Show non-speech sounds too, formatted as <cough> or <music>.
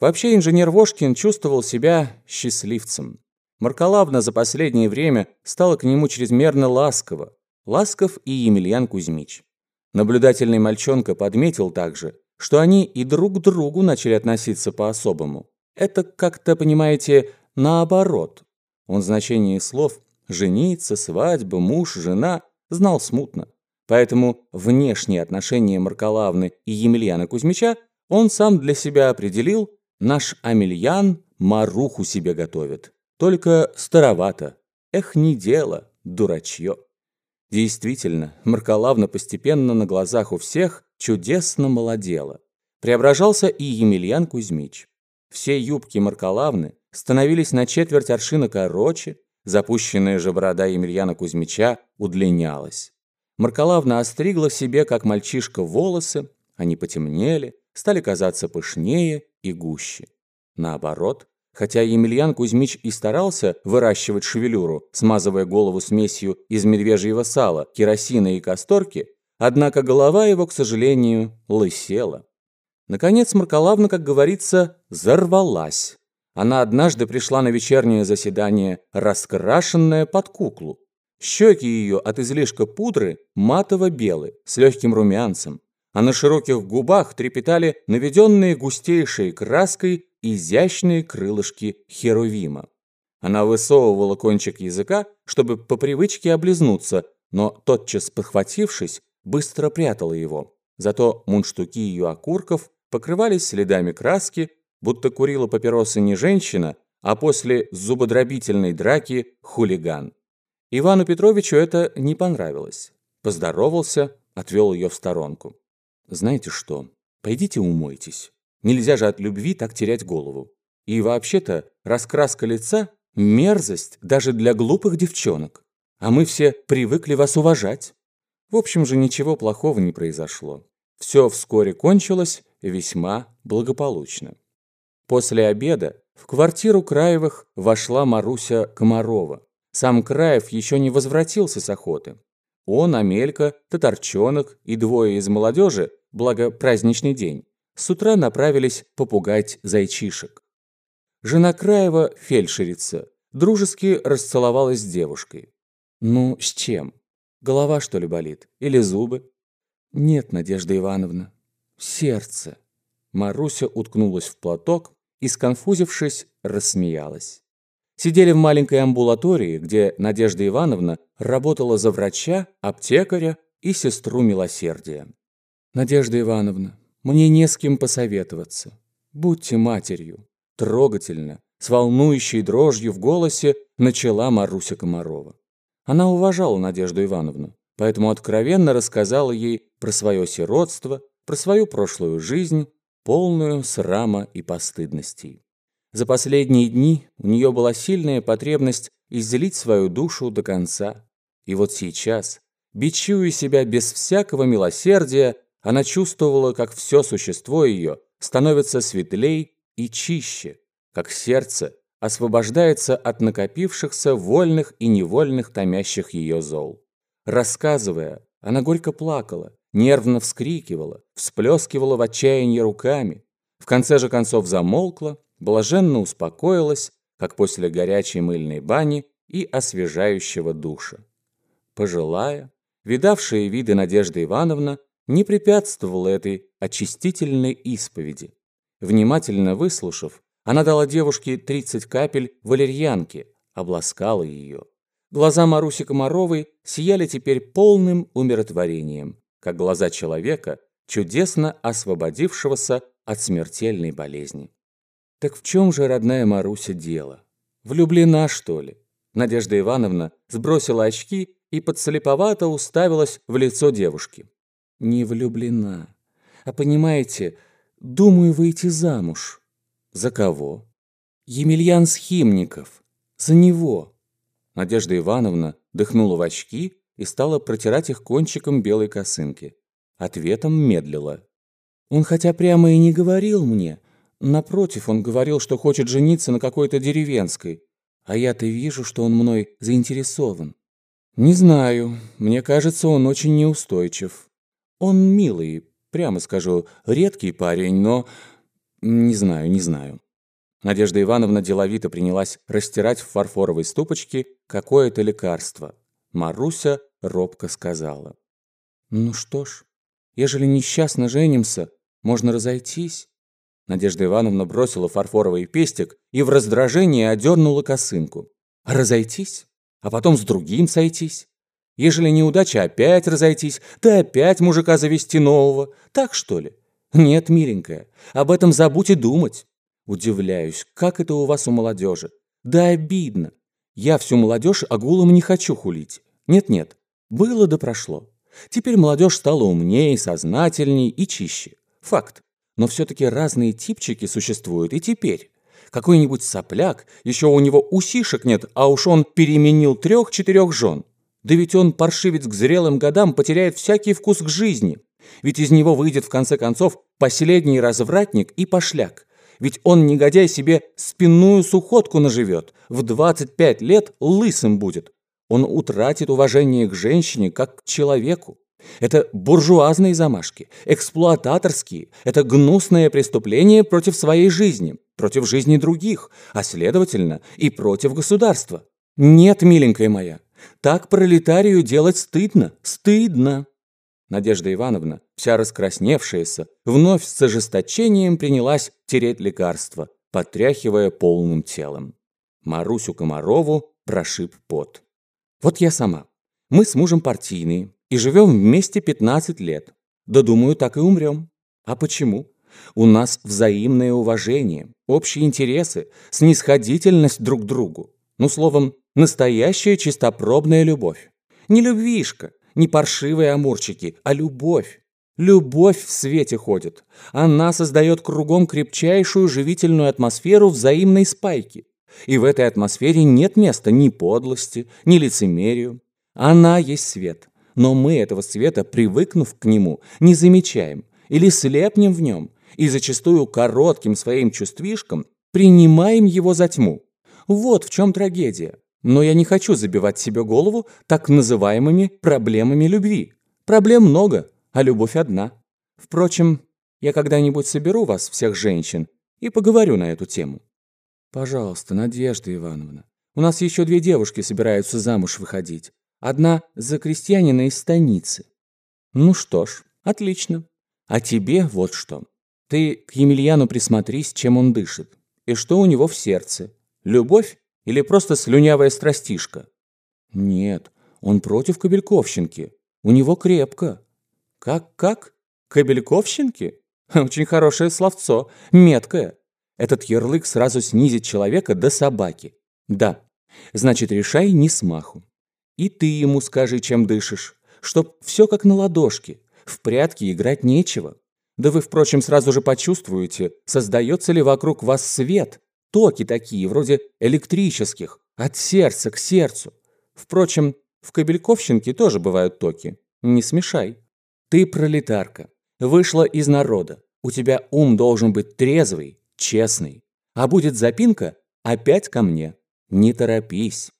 Вообще инженер Вошкин чувствовал себя счастливцем. Маркалавна за последнее время стала к нему чрезмерно ласково. Ласков и Емельян Кузьмич. Наблюдательный мальчонка подметил также, что они и друг к другу начали относиться по-особому. Это как-то, понимаете, наоборот. Он значение слов «жениться», «свадьба», «муж», «жена» знал смутно. Поэтому внешние отношения Маркалавны и Емельяна Кузьмича он сам для себя определил «наш Амельян маруху себе готовит». Только старовато. Эх, не дело, дурачье. Действительно, Маркалавна постепенно на глазах у всех чудесно молодела. Преображался и Емельян Кузьмич. Все юбки Маркалавны становились на четверть аршина короче, запущенная же борода Емельяна Кузьмича удлинялась. Маркалавна остригла себе, как мальчишка, волосы, они потемнели, стали казаться пышнее и гуще. Наоборот, Хотя Емельян Кузьмич и старался выращивать шевелюру, смазывая голову смесью из медвежьего сала, керосина и касторки, однако голова его, к сожалению, лысела. Наконец Маркалавна, как говорится, взорвалась. Она однажды пришла на вечернее заседание, раскрашенная под куклу. Щеки ее от излишка пудры матово-белы, с легким румянцем, а на широких губах трепетали наведенные густейшей краской изящные крылышки херувима. Она высовывала кончик языка, чтобы по привычке облизнуться, но, тотчас подхватившись, быстро прятала его. Зато мундштуки ее окурков покрывались следами краски, будто курила папиросы не женщина, а после зубодробительной драки хулиган. Ивану Петровичу это не понравилось. Поздоровался, отвел ее в сторонку. «Знаете что, пойдите умойтесь». Нельзя же от любви так терять голову. И вообще-то раскраска лица – мерзость даже для глупых девчонок. А мы все привыкли вас уважать. В общем же, ничего плохого не произошло. Все вскоре кончилось весьма благополучно. После обеда в квартиру Краевых вошла Маруся Комарова. Сам Краев еще не возвратился с охоты. Он, Амелька, Татарчонок и двое из молодежи, благо праздничный день, с утра направились попугать зайчишек. Жена Краева, фельдшерица, дружески расцеловалась с девушкой. «Ну, с чем? Голова, что ли, болит? Или зубы?» «Нет, Надежда Ивановна. Сердце». Маруся уткнулась в платок и, сконфузившись, рассмеялась. Сидели в маленькой амбулатории, где Надежда Ивановна работала за врача, аптекаря и сестру милосердия. «Надежда Ивановна, мне не с кем посоветоваться. Будьте матерью. Трогательно, с волнующей дрожью в голосе начала Маруся Комарова. Она уважала Надежду Ивановну, поэтому откровенно рассказала ей про свое сиротство, про свою прошлую жизнь, полную срама и постыдностей. За последние дни у нее была сильная потребность излить свою душу до конца. И вот сейчас, бичуя себя без всякого милосердия, она чувствовала, как все существо ее становится светлей и чище, как сердце освобождается от накопившихся вольных и невольных томящих ее зол. Рассказывая, она горько плакала, нервно вскрикивала, всплескивала в отчаянии руками. В конце же концов замолкла, блаженно успокоилась, как после горячей мыльной бани и освежающего душа. Пожилая, видавшая виды Надежда Ивановна, не препятствовала этой очистительной исповеди. Внимательно выслушав, она дала девушке 30 капель валерьянки, обласкала ее. Глаза Маруси Комаровой сияли теперь полным умиротворением, как глаза человека, чудесно освободившегося от смертельной болезни. Так в чем же, родная Маруся, дело? Влюблена, что ли? Надежда Ивановна сбросила очки и подслеповато уставилась в лицо девушки не влюблена. А понимаете, думаю выйти замуж. За кого? Емельян Схимников. За него. Надежда Ивановна дыхнула в очки и стала протирать их кончиком белой косынки. Ответом медлила. Он хотя прямо и не говорил мне. Напротив, он говорил, что хочет жениться на какой-то деревенской. А я-то вижу, что он мной заинтересован. Не знаю, мне кажется, он очень неустойчив. Он милый, прямо скажу, редкий парень, но... Не знаю, не знаю. Надежда Ивановна деловито принялась растирать в фарфоровой ступочке какое-то лекарство. Маруся робко сказала. «Ну что ж, ежели несчастно женимся, можно разойтись». Надежда Ивановна бросила фарфоровый пестик и в раздражении одернула косынку. «Разойтись? А потом с другим сойтись? Ежели неудача, опять разойтись, да опять мужика завести нового. Так что ли? Нет, миленькая, об этом забудь и думать. Удивляюсь, как это у вас у молодежи. Да обидно. Я всю молодежь огулом не хочу хулить. Нет-нет, было да прошло. Теперь молодежь стала умнее, сознательней и чище. Факт. Но все-таки разные типчики существуют и теперь. Какой-нибудь сопляк, еще у него усишек нет, а уж он переменил трех-четырех жен. Да ведь он, паршивец к зрелым годам, потеряет всякий вкус к жизни. Ведь из него выйдет, в конце концов, последний развратник и пошляк. Ведь он, негодяй, себе спинную сухотку наживет. В 25 лет лысым будет. Он утратит уважение к женщине как к человеку. Это буржуазные замашки, эксплуататорские. Это гнусное преступление против своей жизни, против жизни других, а следовательно и против государства. Нет, миленькая моя, так пролетарию делать стыдно, стыдно. Надежда Ивановна, вся раскрасневшаяся, вновь с ожесточением принялась тереть лекарство, потряхивая полным телом. Марусю Комарову прошиб пот. «Вот я сама. Мы с мужем партийные и живем вместе 15 лет. Да думаю, так и умрем. А почему? У нас взаимное уважение, общие интересы, снисходительность друг к другу. Ну, словом, настоящая чистопробная любовь. Не любвишка, не паршивые амурчики, а любовь. Любовь в свете ходит. Она создает кругом крепчайшую живительную атмосферу взаимной спайки. И в этой атмосфере нет места ни подлости, ни лицемерию. Она есть свет. Но мы этого света, привыкнув к нему, не замечаем или слепнем в нем, и зачастую коротким своим чувствишком принимаем его за тьму. Вот в чем трагедия. Но я не хочу забивать себе голову так называемыми проблемами любви. Проблем много, а любовь одна. Впрочем, я когда-нибудь соберу вас, всех женщин, и поговорю на эту тему. Пожалуйста, Надежда Ивановна. У нас еще две девушки собираются замуж выходить. Одна за крестьянина из станицы. Ну что ж, отлично. А тебе вот что. Ты к Емельяну присмотрись, чем он дышит. И что у него в сердце. Любовь или просто слюнявая страстишка? Нет, он против кабельковщинки. У него крепко. Как-как? Кабельковщинки? <laughs> Очень хорошее словцо, меткое. Этот ярлык сразу снизит человека до собаки. Да, значит, решай не смаху. И ты ему скажи, чем дышишь, чтоб все как на ладошке. В прятки играть нечего. Да вы, впрочем, сразу же почувствуете, создается ли вокруг вас свет, Токи такие, вроде электрических, от сердца к сердцу. Впрочем, в Кобельковщинке тоже бывают токи. Не смешай. Ты пролетарка. Вышла из народа. У тебя ум должен быть трезвый, честный. А будет запинка, опять ко мне. Не торопись.